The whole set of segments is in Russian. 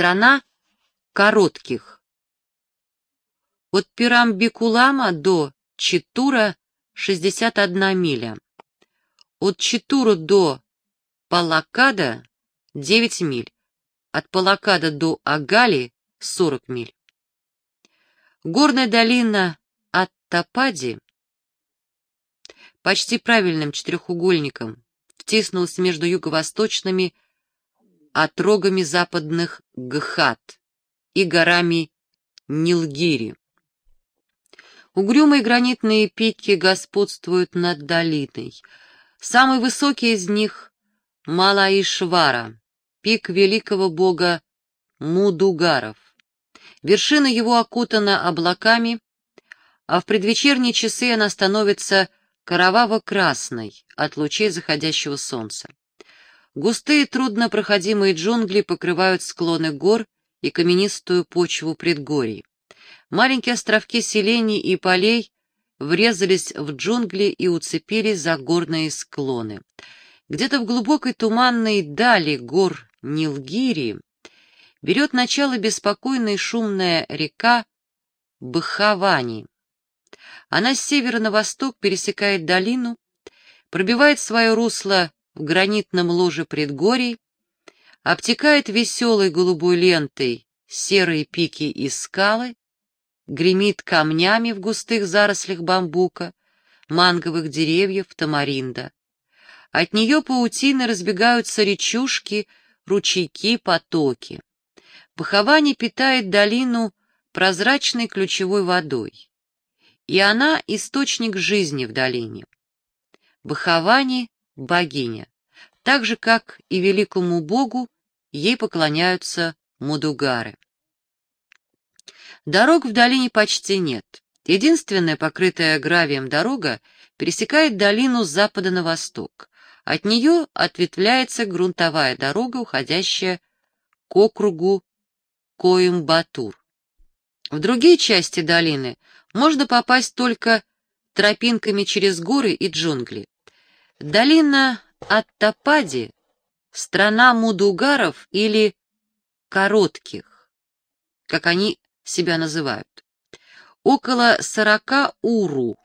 Страна коротких. От Пирамбикулама до Читура 61 миля. От Читура до Палакада 9 миль. От Палакада до Агали 40 миль. Горная долина Аттапади почти правильным четырехугольником втиснулась между юго-восточными отрогами западных Гхат и горами Нилгири. Угрюмые гранитные пики господствуют над долиной. Самый высокий из них — Малаишвара, пик великого бога Мудугаров. Вершина его окутана облаками, а в предвечерние часы она становится кроваво-красной от лучей заходящего солнца. Густые труднопроходимые джунгли покрывают склоны гор и каменистую почву предгорий. Маленькие островки селений и полей врезались в джунгли и уцепились за горные склоны. Где-то в глубокой туманной дали гор Нилгири берет начало беспокойная шумная река Бхавани. Она с севера на восток пересекает долину, пробивает свое русло в гранитном ложе предгорий, обтекает веселой голубой лентой серые пики и скалы, гремит камнями в густых зарослях бамбука, манговых деревьев, тамаринда. От нее паутины разбегаются речушки, ручейки, потоки. Паховани питает долину прозрачной ключевой водой, и она — источник жизни в долине. Бахавани — богиня, так же, как и великому богу, ей поклоняются мудугары. Дорог в долине почти нет. Единственная покрытая гравием дорога пересекает долину с запада на восток. От нее ответвляется грунтовая дорога, уходящая к округу Коимбатур. В другие части долины можно попасть только тропинками через горы и джунгли. Долина Аттапади — страна мудугаров или коротких, как они себя называют. Около сорока уру,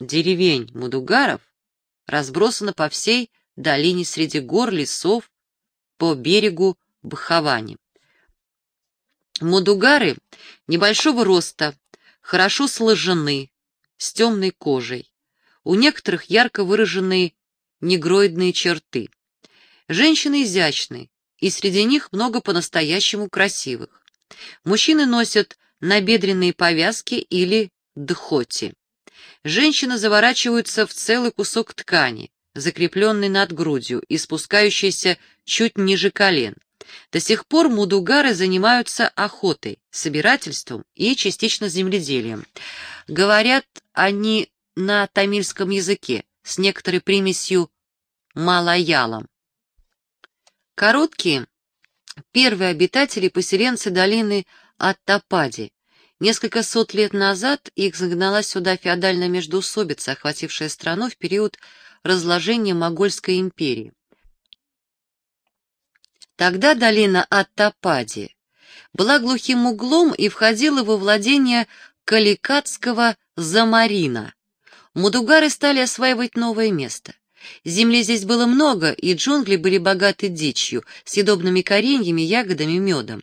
деревень мудугаров, разбросано по всей долине среди гор, лесов, по берегу Бхавани. Мудугары небольшого роста, хорошо сложены, с темной кожей. У некоторых ярко выраженные негроидные черты. Женщины изящны, и среди них много по-настоящему красивых. Мужчины носят набедренные повязки или дхоти. Женщины заворачиваются в целый кусок ткани, закрепленный над грудью и спускающийся чуть ниже колен. До сих пор мудугары занимаются охотой, собирательством и частично земледелием. Говорят они на тамильском языке с некоторой примесью малаялом. Короткие — первые обитатели поселенцы долины Аттапади. Несколько сот лет назад их загнала сюда феодальная междоусобица, охватившая страну в период разложения Могольской империи. Тогда долина Аттапади была глухим углом и входила во владение Каликатского Замарина. Мудугары стали осваивать новое место. Земли здесь было много, и джунгли были богаты дичью, съедобными кореньями, ягодами, медом.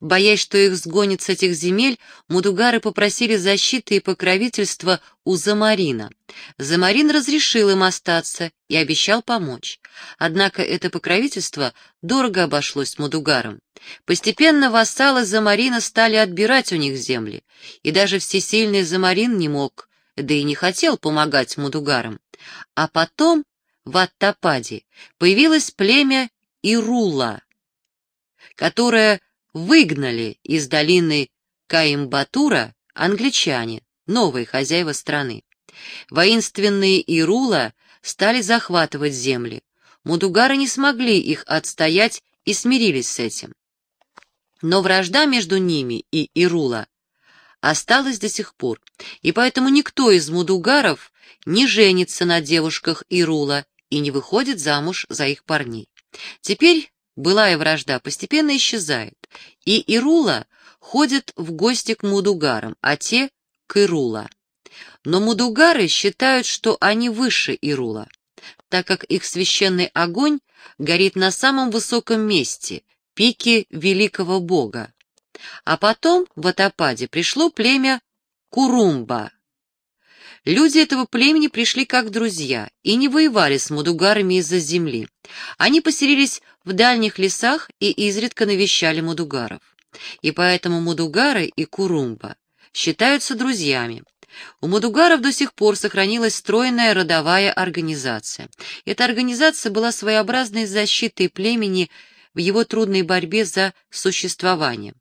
Боясь, что их сгонят с этих земель, мудугары попросили защиты и покровительства у Замарина. Замарин разрешил им остаться и обещал помочь. Однако это покровительство дорого обошлось мудугарам. Постепенно вассалы Замарина стали отбирать у них земли, и даже всесильный Замарин не мог, да и не хотел помогать мудугарам. А потом в Аттападе появилось племя Ирула, которое выгнали из долины Каимбатура англичане, новые хозяева страны. Воинственные Ирула стали захватывать земли. Мудугары не смогли их отстоять и смирились с этим. Но вражда между ними и Ирула осталась до сих пор, и поэтому никто из мудугаров не женится на девушках Ирула и не выходит замуж за их парней. Теперь былая вражда постепенно исчезает, и Ирула ходят в гости к Мудугарам, а те — к Ирула. Но Мудугары считают, что они выше Ирула, так как их священный огонь горит на самом высоком месте, пике великого бога. А потом в Атападе пришло племя Курумба. Люди этого племени пришли как друзья и не воевали с мудугарами из-за земли. Они поселились в дальних лесах и изредка навещали мудугаров. И поэтому мудугары и Курумба считаются друзьями. У мудугаров до сих пор сохранилась стройная родовая организация. Эта организация была своеобразной защитой племени в его трудной борьбе за существование.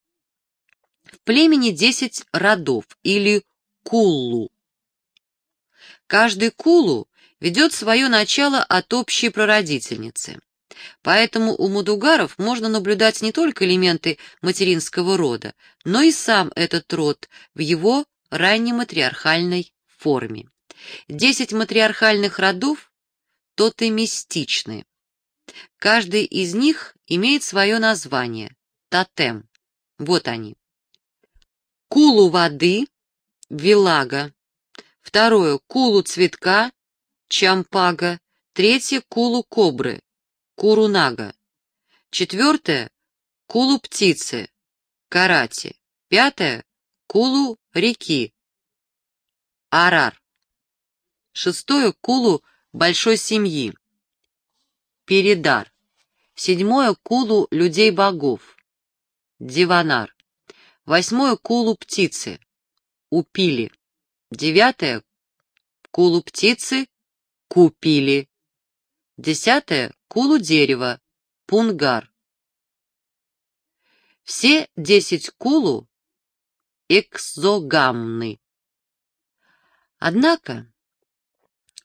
В племени десять родов или куллу. Каждый кулу ведет свое начало от общей прародительницы. Поэтому у мудугаров можно наблюдать не только элементы материнского рода, но и сам этот род в его раннематриархальной форме. Десять матриархальных родов тотемистичны. Каждый из них имеет свое название – тотем. Вот они. Кулу воды – вилага. Второе – кулу цветка – чампага. Третье – кулу кобры – курунага. Четвертое – кулу птицы – карати. Пятое – кулу реки – арар. Шестое – кулу большой семьи – передар. Седьмое — кулу людей-богов, диванар. Восьмое — кулу птицы, упили. Девятое — кулу птицы, купили. Десятое — кулу дерева, пунгар. Все десять кулу экзогамны. Однако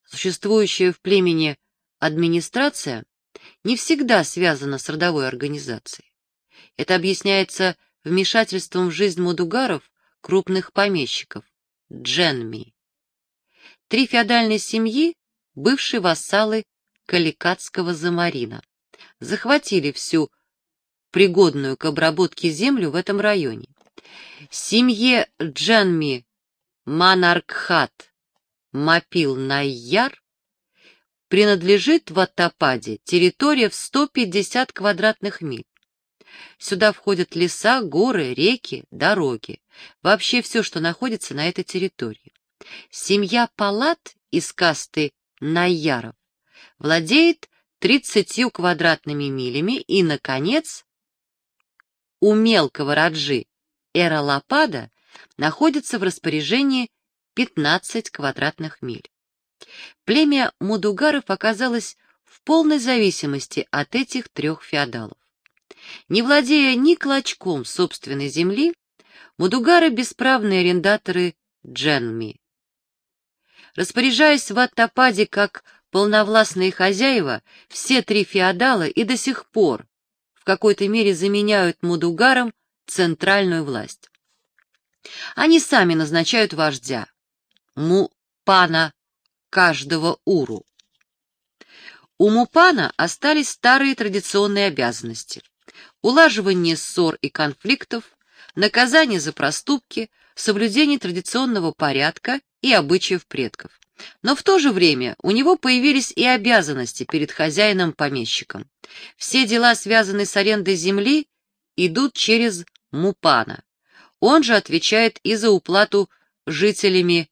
существующая в племени администрация не всегда связана с родовой организацией. Это объясняется вмешательством в жизнь мудугаров крупных помещиков, дженми. Три феодальные семьи, бывшие вассалы Каликатского замарина, захватили всю пригодную к обработке землю в этом районе. Семье Дженми Манаркхат Мапил Найяр принадлежит в Аттападе территория в 150 квадратных миль. Сюда входят леса, горы, реки, дороги, вообще все, что находится на этой территории. Семья Палат из касты Найяров владеет 30 квадратными милями и, наконец, у мелкого Раджи Эралапада находится в распоряжении 15 квадратных миль. Племя Мудугаров оказалось в полной зависимости от этих трех феодалов. Не владея ни клочком собственной земли, Мудугары — бесправные арендаторы Дженми. Распоряжаясь в Аттападе как полновластные хозяева, все три феодала и до сих пор в какой-то мере заменяют Мудугарам центральную власть. Они сами назначают вождя, Мупана каждого уру. У Мупана остались старые традиционные обязанности. Улаживание ссор и конфликтов, наказание за проступки, соблюдение традиционного порядка и обычаев предков. Но в то же время у него появились и обязанности перед хозяином-помещиком. Все дела, связанные с арендой земли, идут через Мупана. Он же отвечает и за уплату жителями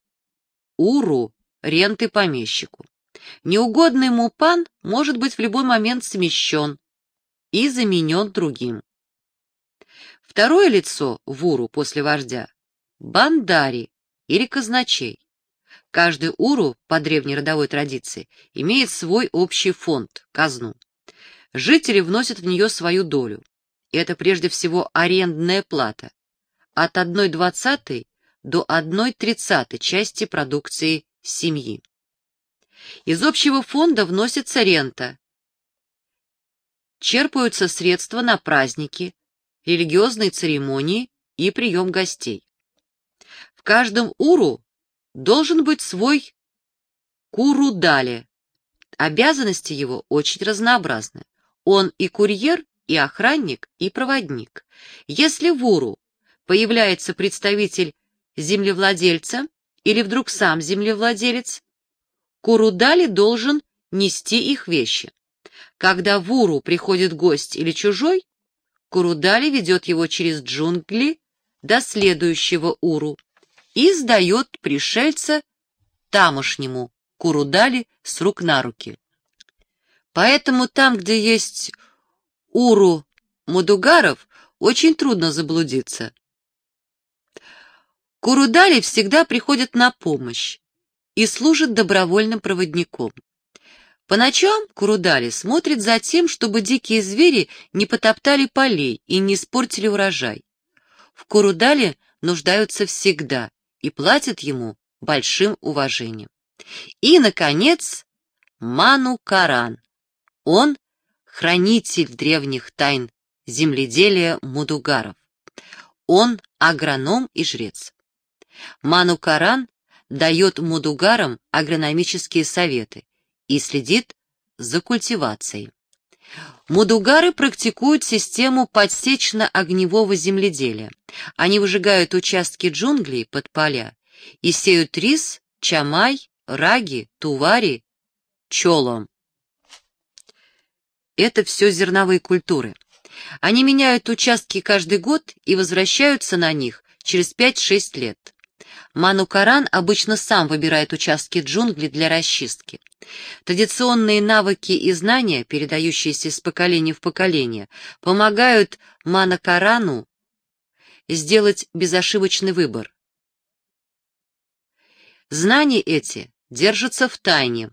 Уру ренты помещику. Неугодный ему пан может быть в любой момент смещен и заменен другим. Второе лицо в Уру после вождя — бандари или казначей. Каждый Уру, по древней родовой традиции, имеет свой общий фонд, казну. Жители вносят в нее свою долю. И это прежде всего арендная плата. От 1,20 до 1,30 части продукции семьи. Из общего фонда вносится рента. Черпаются средства на праздники, религиозные церемонии и прием гостей. В каждом уру должен быть свой курудале. Обязанности его очень разнообразны. Он и курьер, и охранник, и проводник. Если в Уру появляется представитель землевладельца или вдруг сам землевладелец, Курудали должен нести их вещи. Когда в Уру приходит гость или чужой, Курудали ведет его через джунгли до следующего Уру и сдает пришельца тамошнему Курудали с рук на руки. Поэтому там, где есть Уру Мудугаров, очень трудно заблудиться. Курудали всегда приходят на помощь и служат добровольным проводником. По ночам Курудали смотрит за тем, чтобы дикие звери не потоптали полей и не испортили урожай. В Курудале нуждаются всегда и платят ему большим уважением. И, наконец, Ману Каран. Он — хранитель древних тайн земледелия мудугаров. Он — агроном и жрец. Ману Каран дает мудугарам агрономические советы и следит за культивацией. Мудугары практикуют систему подсечно-огневого земледелия. Они выжигают участки джунглей под поля и сеют рис, чамай, раги, тувари, чолом. Это все зерновые культуры. Они меняют участки каждый год и возвращаются на них через 5-6 лет. Манукаран обычно сам выбирает участки джунглей для расчистки. Традиционные навыки и знания, передающиеся из поколения в поколение, помогают Манукарану сделать безошибочный выбор. Знания эти держатся в тайне.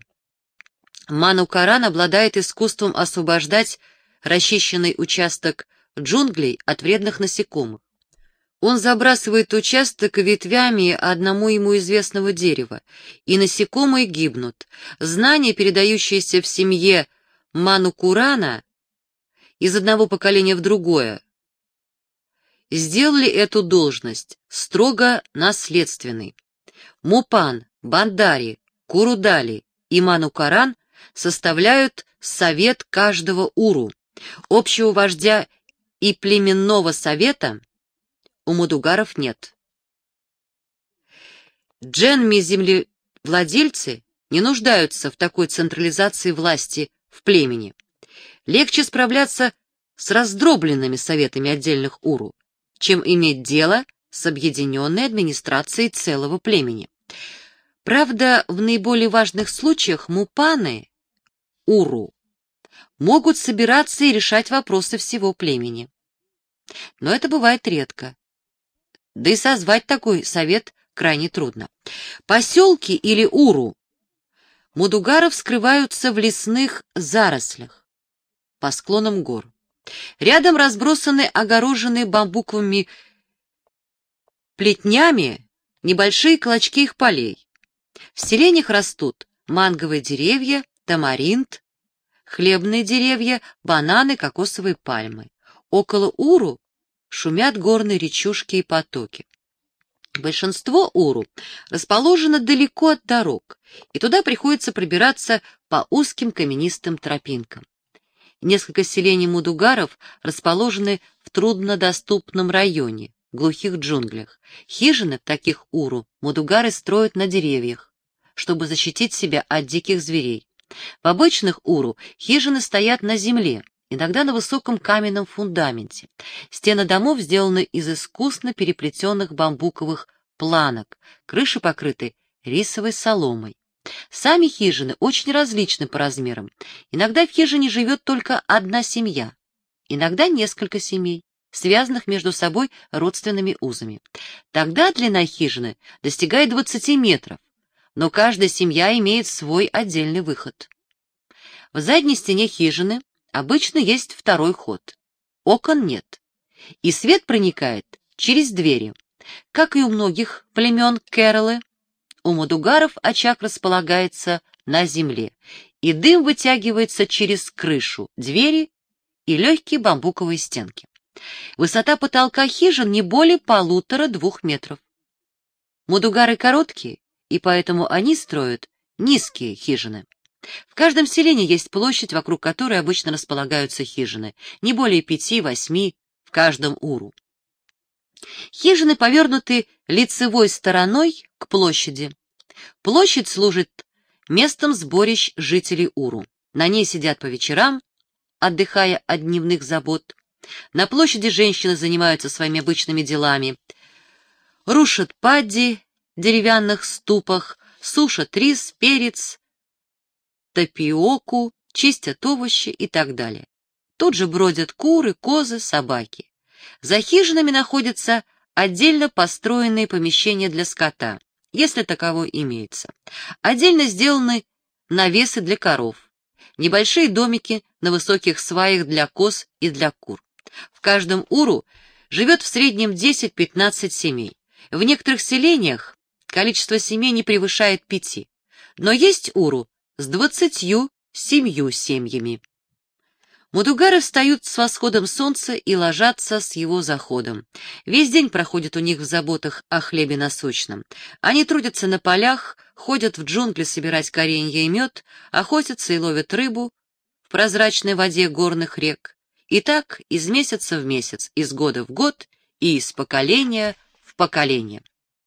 Манукаран обладает искусством освобождать расчищенный участок джунглей от вредных насекомых. Он забрасывает участок ветвями одному ему известного дерева, и насекомые гибнут. Знания, передающиеся в семье Манукурана из одного поколения в другое, сделали эту должность строго наследственной. Мупан, Бандари, Курудали и Манукаран составляют совет каждого уру, общего вождя и племенного совета у мудугаров нет. Дженми-землевладельцы не нуждаются в такой централизации власти в племени. Легче справляться с раздробленными советами отдельных уру, чем иметь дело с объединенной администрацией целого племени. Правда, в наиболее важных случаях мупаны, уру, могут собираться и решать вопросы всего племени. Но это бывает редко. Да и созвать такой совет крайне трудно. Поселки или уру Мудугаров скрываются в лесных зарослях по склонам гор. Рядом разбросаны огороженные бамбуковыми плетнями небольшие клочки их полей. В селениях растут манговые деревья, тамаринт, хлебные деревья, бананы, кокосовые пальмы. Около Уру шумят горные речушки и потоки. Большинство Уру расположено далеко от дорог, и туда приходится пробираться по узким каменистым тропинкам. Несколько селений мудугаров расположены в труднодоступном районе, глухих джунглях. Хижины в таких Уру мудугары строят на деревьях, чтобы защитить себя от диких зверей. В обычных Уру хижины стоят на земле, иногда на высоком каменном фундаменте. Стены домов сделаны из искусно переплетенных бамбуковых планок, крыши покрыты рисовой соломой. Сами хижины очень различны по размерам. Иногда в хижине живет только одна семья, иногда несколько семей, связанных между собой родственными узами. Тогда длина хижины достигает 20 метров, но каждая семья имеет свой отдельный выход. В задней стене хижины Обычно есть второй ход. Окон нет. И свет проникает через двери. Как и у многих племен Кэролы, у Мадугаров очаг располагается на земле, и дым вытягивается через крышу, двери и легкие бамбуковые стенки. Высота потолка хижин не более полутора-двух метров. Мудугары короткие, и поэтому они строят низкие хижины. В каждом селении есть площадь, вокруг которой обычно располагаются хижины, не более пяти-восьми в каждом уру. Хижины повернуты лицевой стороной к площади. Площадь служит местом сборищ жителей Уру. На ней сидят по вечерам, отдыхая от дневных забот. На площади женщины занимаются своими обычными делами. Рушат падди деревянных ступах, сушат рис, перец, тапиоку, чистят овощи и так далее. Тут же бродят куры, козы, собаки. За хижинами находятся отдельно построенные помещения для скота, если таково имеется. Отдельно сделаны навесы для коров, небольшие домики на высоких сваях для коз и для кур. В каждом уру живет в среднем 10-15 семей. В некоторых селениях количество семей не превышает пяти, но есть уру с двадцатью семью семьями. Мудугары встают с восходом солнца и ложатся с его заходом. Весь день проходит у них в заботах о хлебе насущном. Они трудятся на полях, ходят в джунгли собирать коренья и мед, охотятся и ловят рыбу в прозрачной воде горных рек. И так из месяца в месяц, из года в год и из поколения в поколение.